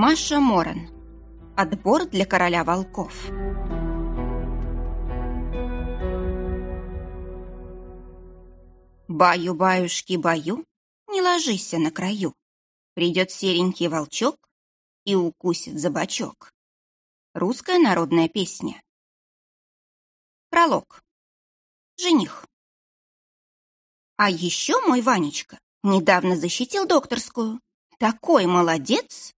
Маша Моран. Отбор для короля волков. Баю-баюшки-баю, не ложись на краю. Придет серенький волчок и укусит за бочок. Русская народная песня. Пролог. Жених. А еще мой Ванечка недавно защитил докторскую. Такой молодец!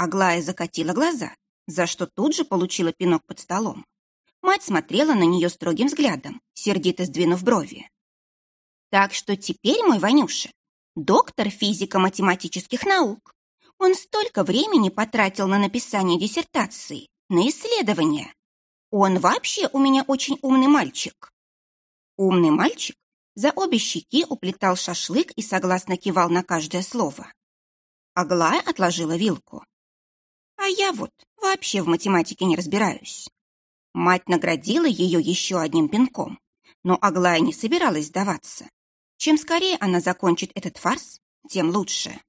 Аглая закатила глаза, за что тут же получила пинок под столом. Мать смотрела на нее строгим взглядом, сердито сдвинув брови. Так что теперь мой Ванюша – доктор физико-математических наук. Он столько времени потратил на написание диссертации, на исследования. Он вообще у меня очень умный мальчик. Умный мальчик за обе щеки уплетал шашлык и согласно кивал на каждое слово. Аглая отложила вилку. А я вот вообще в математике не разбираюсь. Мать наградила ее еще одним пинком, но Аглая не собиралась сдаваться. Чем скорее она закончит этот фарс, тем лучше.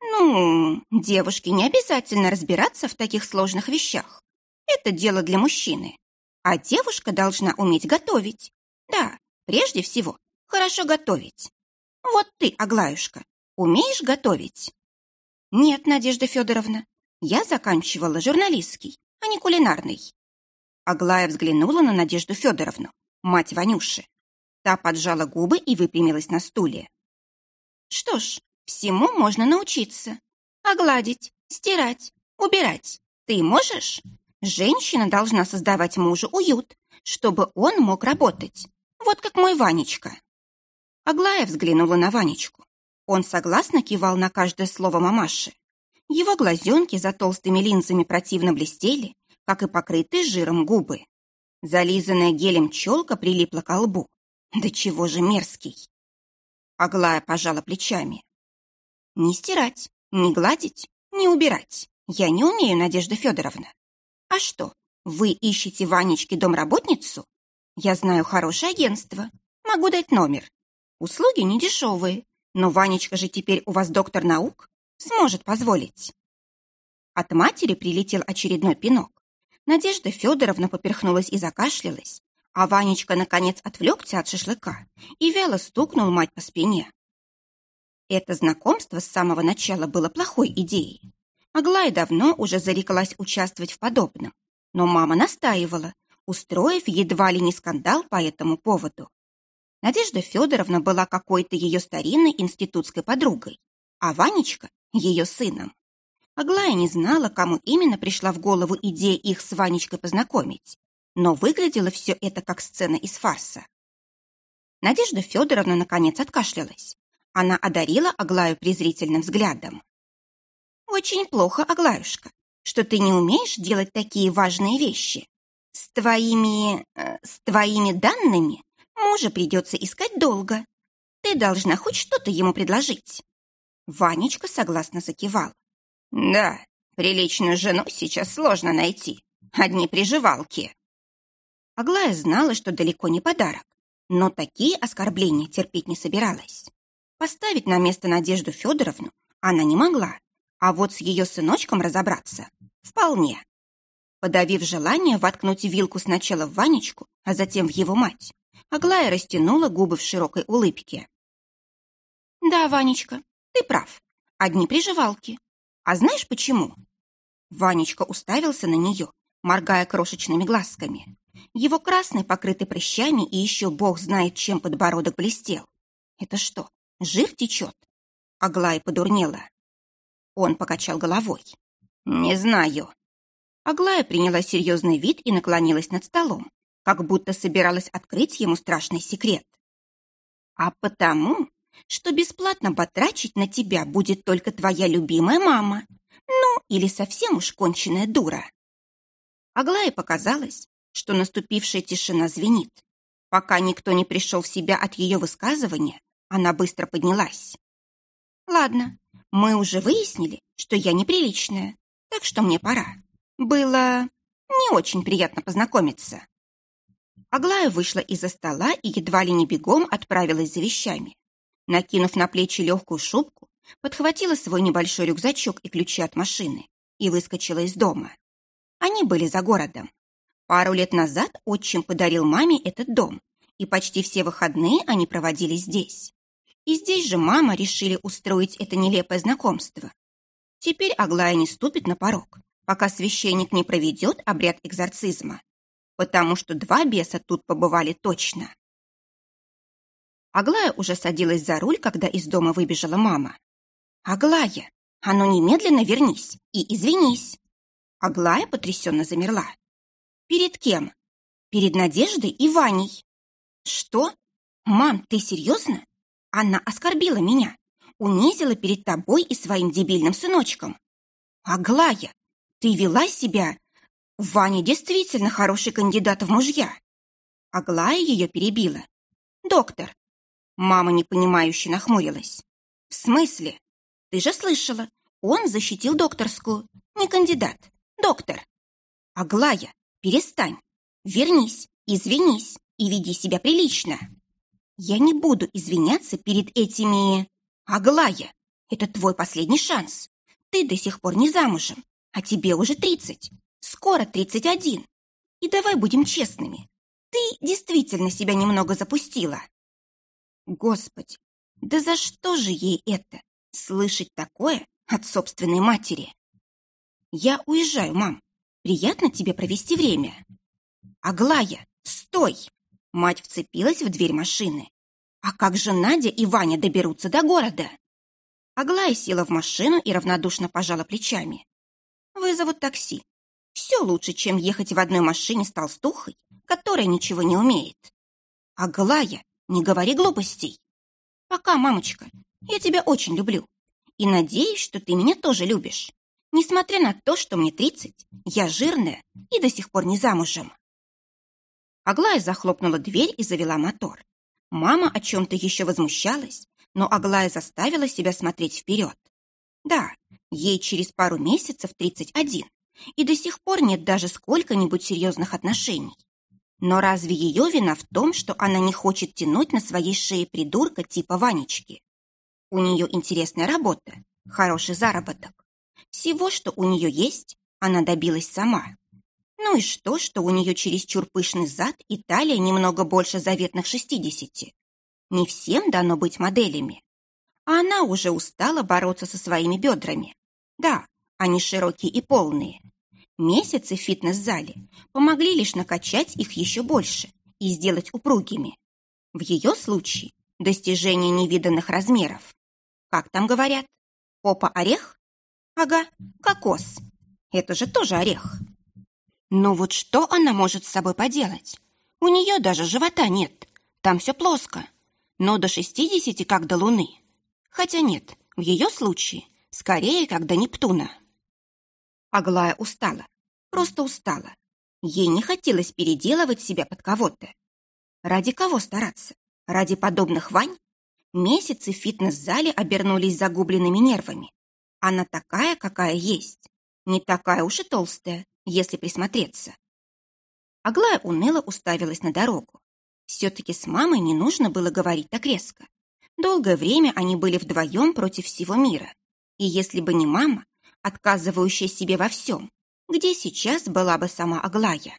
Ну, девушке не обязательно разбираться в таких сложных вещах. Это дело для мужчины. А девушка должна уметь готовить. Да, прежде всего, хорошо готовить. Вот ты, Аглаюшка, умеешь готовить? Нет, Надежда Федоровна, я заканчивала журналистский, а не кулинарный. Аглая взглянула на Надежду Федоровну, мать Ванюши. Та поджала губы и выпрямилась на стуле. Что ж, всему можно научиться. Огладить, стирать, убирать. Ты можешь? Женщина должна создавать мужу уют, чтобы он мог работать. Вот как мой Ванечка. Аглая взглянула на Ванечку. Он согласно кивал на каждое слово мамаши. Его глазенки за толстыми линзами противно блестели, как и покрытые жиром губы. Зализанная гелем челка прилипла к лбу. Да чего же мерзкий! Аглая пожала плечами. Не стирать, не гладить, не убирать. Я не умею, Надежда Федоровна. А что, вы ищете Ванечке домработницу? Я знаю хорошее агентство. Могу дать номер. Услуги не дешевые, но Ванечка же теперь у вас доктор наук. Сможет позволить. От матери прилетел очередной пинок. Надежда Федоровна поперхнулась и закашлялась, а Ванечка, наконец, отвлекся от шашлыка и вяло стукнул мать по спине. Это знакомство с самого начала было плохой идеей. Аглая давно уже зареклась участвовать в подобном, но мама настаивала, устроив едва ли не скандал по этому поводу. Надежда Федоровна была какой-то ее старинной институтской подругой, а Ванечка — ее сыном. Аглая не знала, кому именно пришла в голову идея их с Ванечкой познакомить но выглядело все это как сцена из фарса. Надежда Федоровна наконец откашлялась. Она одарила Аглаю презрительным взглядом. «Очень плохо, Аглаюшка, что ты не умеешь делать такие важные вещи. С твоими... Э, с твоими данными мужа придется искать долго. Ты должна хоть что-то ему предложить». Ванечка согласно закивал. «Да, приличную жену сейчас сложно найти. Одни приживалки». Аглая знала, что далеко не подарок, но такие оскорбления терпеть не собиралась. Поставить на место Надежду Федоровну она не могла, а вот с ее сыночком разобраться вполне. Подавив желание воткнуть вилку сначала в Ванечку, а затем в его мать, Аглая растянула губы в широкой улыбке. «Да, Ванечка, ты прав. Одни приживалки. А знаешь почему?» Ванечка уставился на нее, моргая крошечными глазками. Его красный, покрытый прыщами, и еще бог знает, чем подбородок блестел. Это что, жир течет? Аглая подурнела. Он покачал головой. Не знаю. Аглая приняла серьезный вид и наклонилась над столом, как будто собиралась открыть ему страшный секрет. А потому, что бесплатно потрачить на тебя будет только твоя любимая мама. Ну, или совсем уж конченая дура. Аглае показалось, что наступившая тишина звенит. Пока никто не пришел в себя от ее высказывания, она быстро поднялась. «Ладно, мы уже выяснили, что я неприличная, так что мне пора. Было не очень приятно познакомиться». Аглая вышла из-за стола и едва ли не бегом отправилась за вещами. Накинув на плечи легкую шубку, подхватила свой небольшой рюкзачок и ключи от машины и выскочила из дома. Они были за городом. Пару лет назад отчим подарил маме этот дом, и почти все выходные они проводили здесь. И здесь же мама решили устроить это нелепое знакомство. Теперь Аглая не ступит на порог, пока священник не проведет обряд экзорцизма, потому что два беса тут побывали точно. Аглая уже садилась за руль, когда из дома выбежала мама. «Аглая, а ну немедленно вернись и извинись!» Аглая потрясенно замерла. «Перед кем?» «Перед Надеждой и Ваней». «Что? Мам, ты серьезно? Она оскорбила меня, унизила перед тобой и своим дебильным сыночком. Аглая, ты вела себя... Ваня действительно хороший кандидат в мужья». Аглая ее перебила. «Доктор». Мама непонимающе нахмурилась. «В смысле? Ты же слышала, он защитил докторскую. Не кандидат, доктор. Аглая, перестань. Вернись, извинись и веди себя прилично. Я не буду извиняться перед этими... Аглая, это твой последний шанс. Ты до сих пор не замужем, а тебе уже тридцать. Скоро тридцать один. И давай будем честными. Ты действительно себя немного запустила. Господи, да за что же ей это? Слышать такое от собственной матери. Я уезжаю, мам. Приятно тебе провести время. Аглая, стой! Мать вцепилась в дверь машины. А как же Надя и Ваня доберутся до города? Аглая села в машину и равнодушно пожала плечами. Вызовут такси. Все лучше, чем ехать в одной машине с толстухой, которая ничего не умеет. Аглая, не говори глупостей. Пока, мамочка, я тебя очень люблю. И надеюсь, что ты меня тоже любишь. Несмотря на то, что мне тридцать, я жирная и до сих пор не замужем. Аглая захлопнула дверь и завела мотор. Мама о чем-то еще возмущалась, но Аглая заставила себя смотреть вперед. Да, ей через пару месяцев 31, и до сих пор нет даже сколько-нибудь серьезных отношений. Но разве ее вина в том, что она не хочет тянуть на своей шее придурка типа Ванечки? У нее интересная работа, хороший заработок. Всего, что у нее есть, она добилась сама. Ну и что, что у нее чересчур пышный зад и талия немного больше заветных шестидесяти? Не всем дано быть моделями. А она уже устала бороться со своими бедрами. Да, они широкие и полные. Месяцы в фитнес-зале помогли лишь накачать их еще больше и сделать упругими. В ее случае достижение невиданных размеров. Как там говорят? Попа-орех? Ага, кокос. Это же тоже орех. Но вот что она может с собой поделать? У нее даже живота нет. Там все плоско. Но до шестидесяти как до луны. Хотя нет, в ее случае скорее как до Нептуна. Аглая устала. Просто устала. Ей не хотелось переделывать себя под кого-то. Ради кого стараться? Ради подобных Вань? Месяцы в фитнес-зале обернулись загубленными нервами. Она такая, какая есть. Не такая уж и толстая, если присмотреться. Аглая уныло уставилась на дорогу. Все-таки с мамой не нужно было говорить так резко. Долгое время они были вдвоем против всего мира. И если бы не мама, отказывающая себе во всем, где сейчас была бы сама Аглая?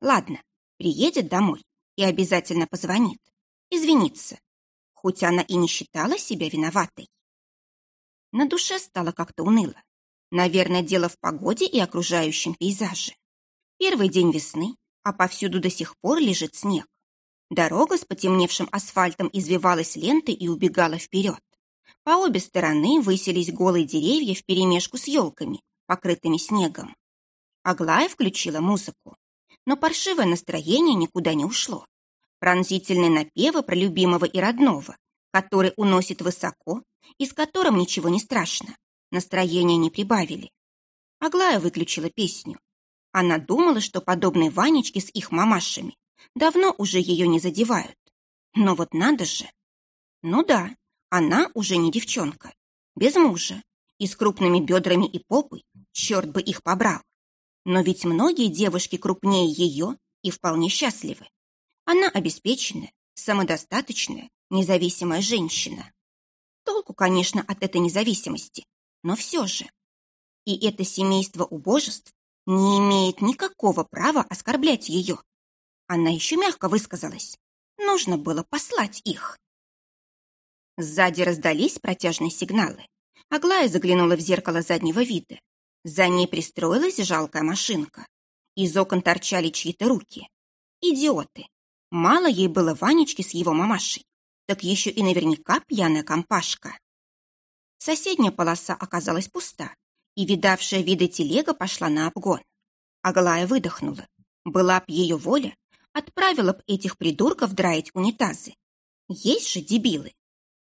Ладно, приедет домой и обязательно позвонит. Извиниться, хоть она и не считала себя виноватой. На душе стало как-то уныло. Наверное, дело в погоде и окружающем пейзаже. Первый день весны, а повсюду до сих пор лежит снег. Дорога с потемневшим асфальтом извивалась лентой и убегала вперед. По обе стороны высились голые деревья вперемешку с елками, покрытыми снегом. Аглая включила музыку. Но паршивое настроение никуда не ушло пронзительные напевы про любимого и родного, который уносит высоко и с которым ничего не страшно. Настроения не прибавили. Аглая выключила песню. Она думала, что подобные Ванечки с их мамашами давно уже ее не задевают. Но вот надо же. Ну да, она уже не девчонка, без мужа и с крупными бедрами и попой, черт бы их побрал. Но ведь многие девушки крупнее ее и вполне счастливы. Она обеспеченная, самодостаточная, независимая женщина. Толку, конечно, от этой независимости, но все же. И это семейство убожеств не имеет никакого права оскорблять ее. Она еще мягко высказалась. Нужно было послать их. Сзади раздались протяжные сигналы. Аглая заглянула в зеркало заднего вида. За ней пристроилась жалкая машинка. Из окон торчали чьи-то руки. Идиоты. Мало ей было Ванечки с его мамашей, так еще и наверняка пьяная компашка. Соседняя полоса оказалась пуста, и видавшая виды телега пошла на обгон. Аглая выдохнула. Была б ее воля, отправила б этих придурков драить унитазы. Есть же дебилы.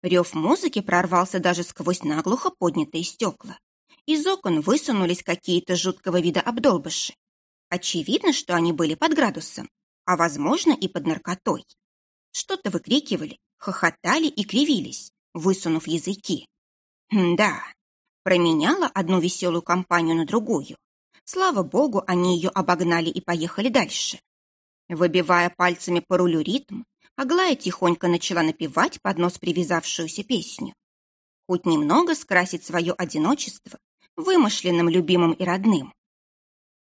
Рев музыки прорвался даже сквозь наглухо поднятые стекла. Из окон высунулись какие-то жуткого вида обдолбыши. Очевидно, что они были под градусом, а, возможно, и под наркотой. Что-то выкрикивали, хохотали и кривились, высунув языки. да, променяла одну веселую компанию на другую. Слава богу, они ее обогнали и поехали дальше. Выбивая пальцами по рулю ритм, Аглая тихонько начала напевать под нос привязавшуюся песню. Хоть немного скрасить свое одиночество вымышленным любимым и родным.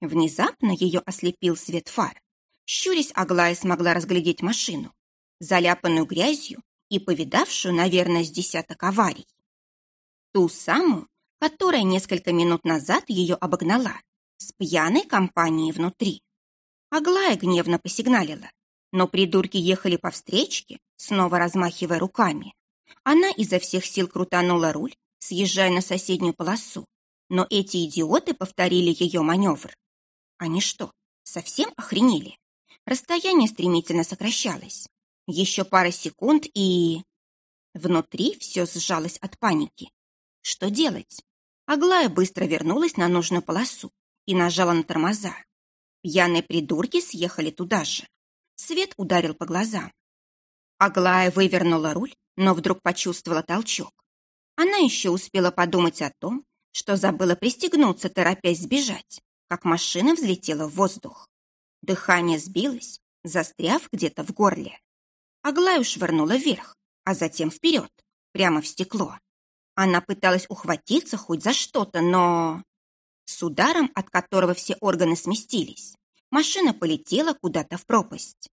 Внезапно ее ослепил свет фар. Щурясь, Аглая смогла разглядеть машину, заляпанную грязью и повидавшую, наверное, с десяток аварий. Ту самую, которая несколько минут назад ее обогнала, с пьяной компанией внутри. Аглая гневно посигналила, но придурки ехали по встречке, снова размахивая руками. Она изо всех сил крутанула руль, съезжая на соседнюю полосу, но эти идиоты повторили ее маневр. Они что, совсем охренели? Расстояние стремительно сокращалось. Еще пара секунд и... Внутри все сжалось от паники. Что делать? Аглая быстро вернулась на нужную полосу и нажала на тормоза. Пьяные придурки съехали туда же. Свет ударил по глазам. Аглая вывернула руль, но вдруг почувствовала толчок. Она еще успела подумать о том, что забыла пристегнуться, торопясь сбежать, как машина взлетела в воздух. Дыхание сбилось, застряв где-то в горле. Аглаю швырнула вверх, а затем вперед, прямо в стекло. Она пыталась ухватиться хоть за что-то, но... С ударом, от которого все органы сместились, машина полетела куда-то в пропасть.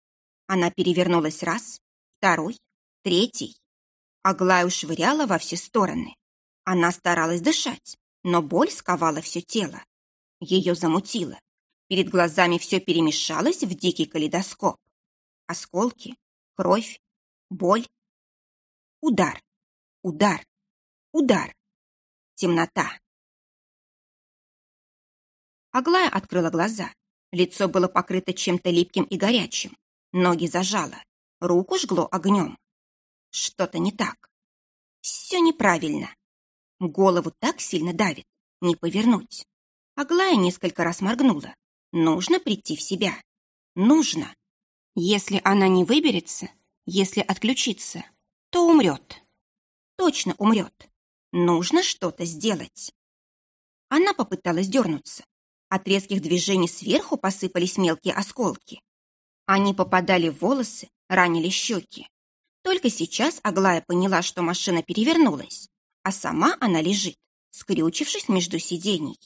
Она перевернулась раз, второй, третий. Аглаю швыряла во все стороны. Она старалась дышать, но боль сковала все тело. Ее замутило. Перед глазами все перемешалось в дикий калейдоскоп. Осколки, кровь, боль. Удар, удар, удар. Темнота. Аглая открыла глаза. Лицо было покрыто чем-то липким и горячим. Ноги зажало. Руку жгло огнем. Что-то не так. Все неправильно. Голову так сильно давит. Не повернуть. Аглая несколько раз моргнула. Нужно прийти в себя. Нужно. Если она не выберется, если отключится, то умрет. Точно умрет. Нужно что-то сделать. Она попыталась дернуться. От резких движений сверху посыпались мелкие осколки. Они попадали в волосы, ранили щеки. Только сейчас Аглая поняла, что машина перевернулась, а сама она лежит, скрючившись между сидений.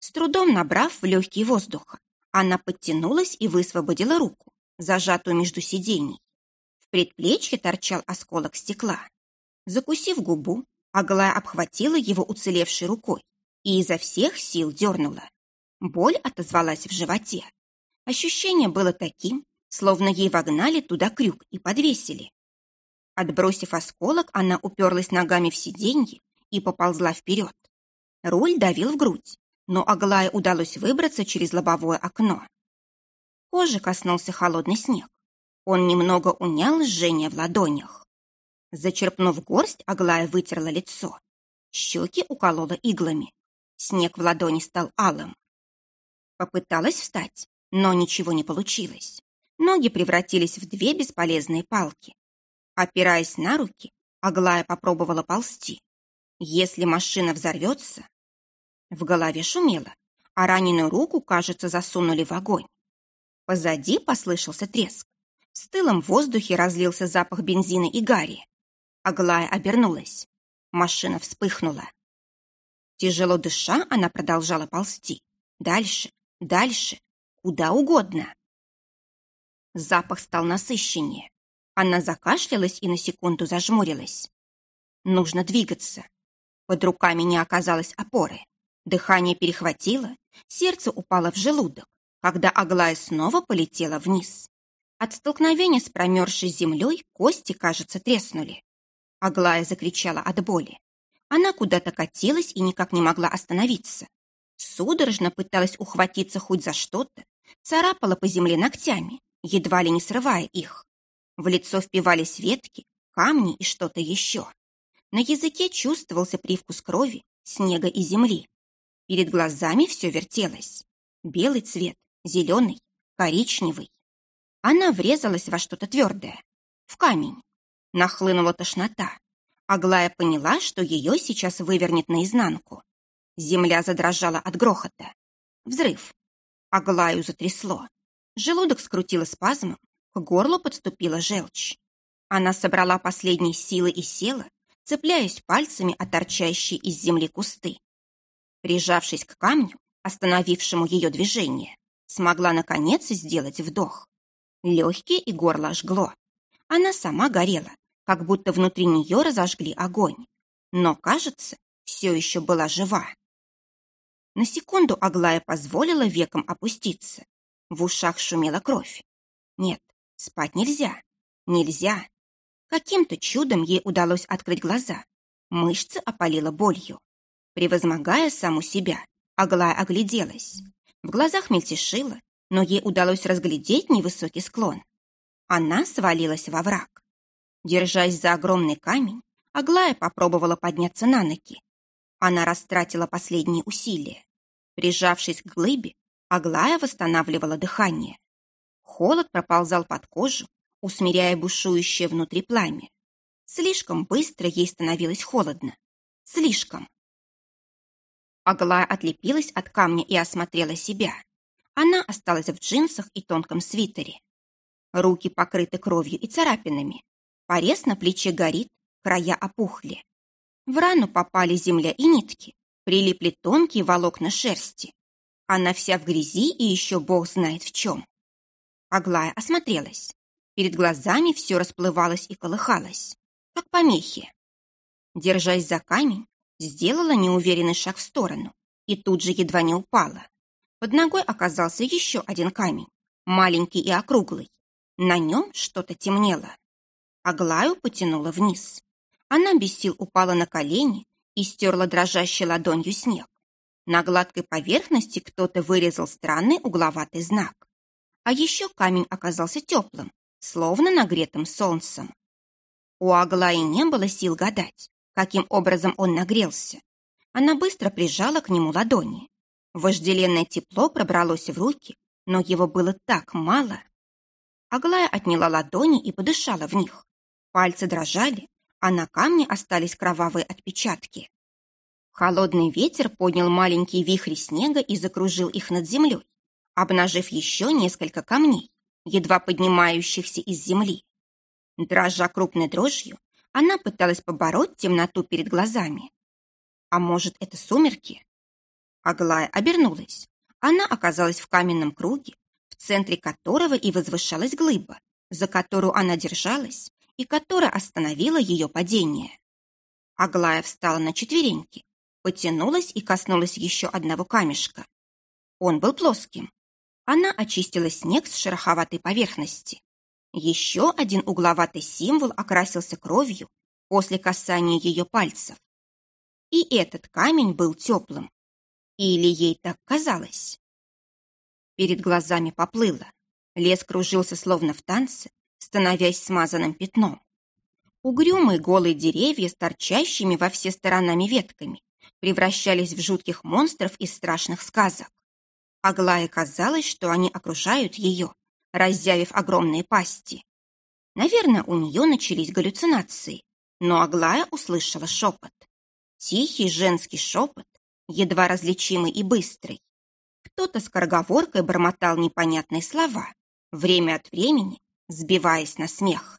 С трудом набрав в легкие воздуха, она подтянулась и высвободила руку, зажатую между сидений. В предплечье торчал осколок стекла. Закусив губу, Аглая обхватила его уцелевшей рукой и изо всех сил дернула. Боль отозвалась в животе. Ощущение было таким, словно ей вогнали туда крюк и подвесили. Отбросив осколок, она уперлась ногами в сиденье и поползла вперед. Руль давил в грудь, но Аглае удалось выбраться через лобовое окно. Кожи коснулся холодный снег. Он немного унял жжение в ладонях. Зачерпнув горсть, Аглая вытерла лицо. Щеки уколола иглами. Снег в ладони стал алым. Попыталась встать, но ничего не получилось. Ноги превратились в две бесполезные палки. Опираясь на руки, Аглая попробовала ползти. Если машина взорвется, в голове шумело, а раненую руку, кажется, засунули в огонь. Позади послышался треск. В стылом воздухе разлился запах бензина и гари. Аглая обернулась. Машина вспыхнула. Тяжело дыша, она продолжала ползти. Дальше, дальше, куда угодно. Запах стал насыщеннее. Она закашлялась и на секунду зажмурилась. Нужно двигаться. Под руками не оказалось опоры. Дыхание перехватило, сердце упало в желудок, когда Аглая снова полетела вниз. От столкновения с промерзшей землей кости, кажется, треснули. Аглая закричала от боли. Она куда-то катилась и никак не могла остановиться. Судорожно пыталась ухватиться хоть за что-то, царапала по земле ногтями, едва ли не срывая их. В лицо впивались ветки, камни и что-то еще. На языке чувствовался привкус крови, снега и земли. Перед глазами все вертелось. Белый цвет, зеленый, коричневый. Она врезалась во что-то твердое. В камень. Нахлынула тошнота. Аглая поняла, что ее сейчас вывернет наизнанку. Земля задрожала от грохота. Взрыв. Аглаю затрясло. Желудок скрутило спазмом, к горлу подступила желчь. Она собрала последние силы и села, цепляясь пальцами о торчащие из земли кусты. Прижавшись к камню, остановившему ее движение, смогла наконец сделать вдох. Легкие и горло жгло. Она сама горела, как будто внутри нее разожгли огонь. Но, кажется, все еще была жива. На секунду Аглая позволила векам опуститься. В ушах шумела кровь. Нет, спать нельзя. Нельзя. Каким-то чудом ей удалось открыть глаза. Мышцы опалила болью. Превозмогая саму себя, Аглая огляделась. В глазах мельтешила, но ей удалось разглядеть невысокий склон. Она свалилась во враг. Держась за огромный камень, Аглая попробовала подняться на ноги. Она растратила последние усилия. Прижавшись к глыбе, Аглая восстанавливала дыхание. Холод проползал под кожу, усмиряя бушующее внутри пламя. Слишком быстро ей становилось холодно. Слишком. Аглая отлепилась от камня и осмотрела себя. Она осталась в джинсах и тонком свитере. Руки покрыты кровью и царапинами. Порез на плече горит, края опухли. В рану попали земля и нитки, прилипли тонкие волокна шерсти. Она вся в грязи и еще бог знает в чем. Аглая осмотрелась. Перед глазами все расплывалось и колыхалось, как помехи. Держась за камень, сделала неуверенный шаг в сторону и тут же едва не упала. Под ногой оказался еще один камень, маленький и округлый. На нем что-то темнело. Аглаю потянула вниз. Она без сил упала на колени и стерла дрожащей ладонью снег. На гладкой поверхности кто-то вырезал странный угловатый знак. А еще камень оказался теплым, словно нагретым солнцем. У Аглаи не было сил гадать, каким образом он нагрелся. Она быстро прижала к нему ладони. Вожделенное тепло пробралось в руки, но его было так мало. Аглая отняла ладони и подышала в них. Пальцы дрожали, а на камне остались кровавые отпечатки. Холодный ветер поднял маленькие вихри снега и закружил их над землей, обнажив еще несколько камней, едва поднимающихся из земли. Дрожа крупной дрожью, она пыталась побороть темноту перед глазами. А может, это сумерки? Аглая обернулась. Она оказалась в каменном круге, в центре которого и возвышалась глыба, за которую она держалась и которая остановила ее падение. Аглая встала на четвереньки, потянулась и коснулась еще одного камешка. Он был плоским. Она очистила снег с шероховатой поверхности. Еще один угловатый символ окрасился кровью после касания ее пальцев. И этот камень был теплым. Или ей так казалось? Перед глазами поплыло. Лес кружился словно в танце, становясь смазанным пятном. Угрюмые голые деревья с торчащими во все сторонами ветками превращались в жутких монстров из страшных сказок. Аглае казалось, что они окружают ее, разъявив огромные пасти. Наверное, у нее начались галлюцинации, но Аглая услышала шепот. Тихий женский шепот, едва различимый и быстрый. Кто-то с скороговоркой бормотал непонятные слова, время от времени сбиваясь на смех.